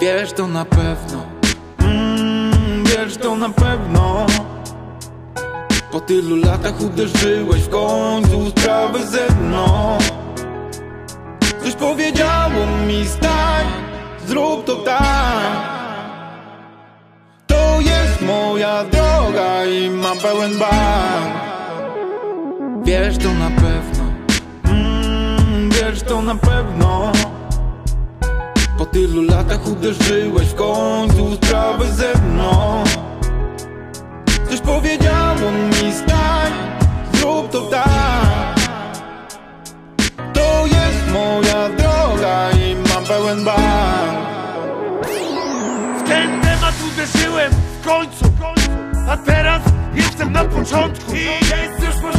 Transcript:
Wiesz to na pewno. Mm, Wiesz to na pewno. Po tylu latach uderzyłeś w końcu sprawy ze mną. Coś powiedziało mi stań Zrób to tak. To jest moja droga i mam pełen bank Wiesz to na pewno. Mm, Wiesz to na pewno Tylu latach uderzyłeś w końcu sprawy ze mną. Coś powiedziało mi stań Zrób to tak. To jest moja droga i mam pełen bank W ten temat uderzyłem w końcu, a teraz jestem na początku. I jest już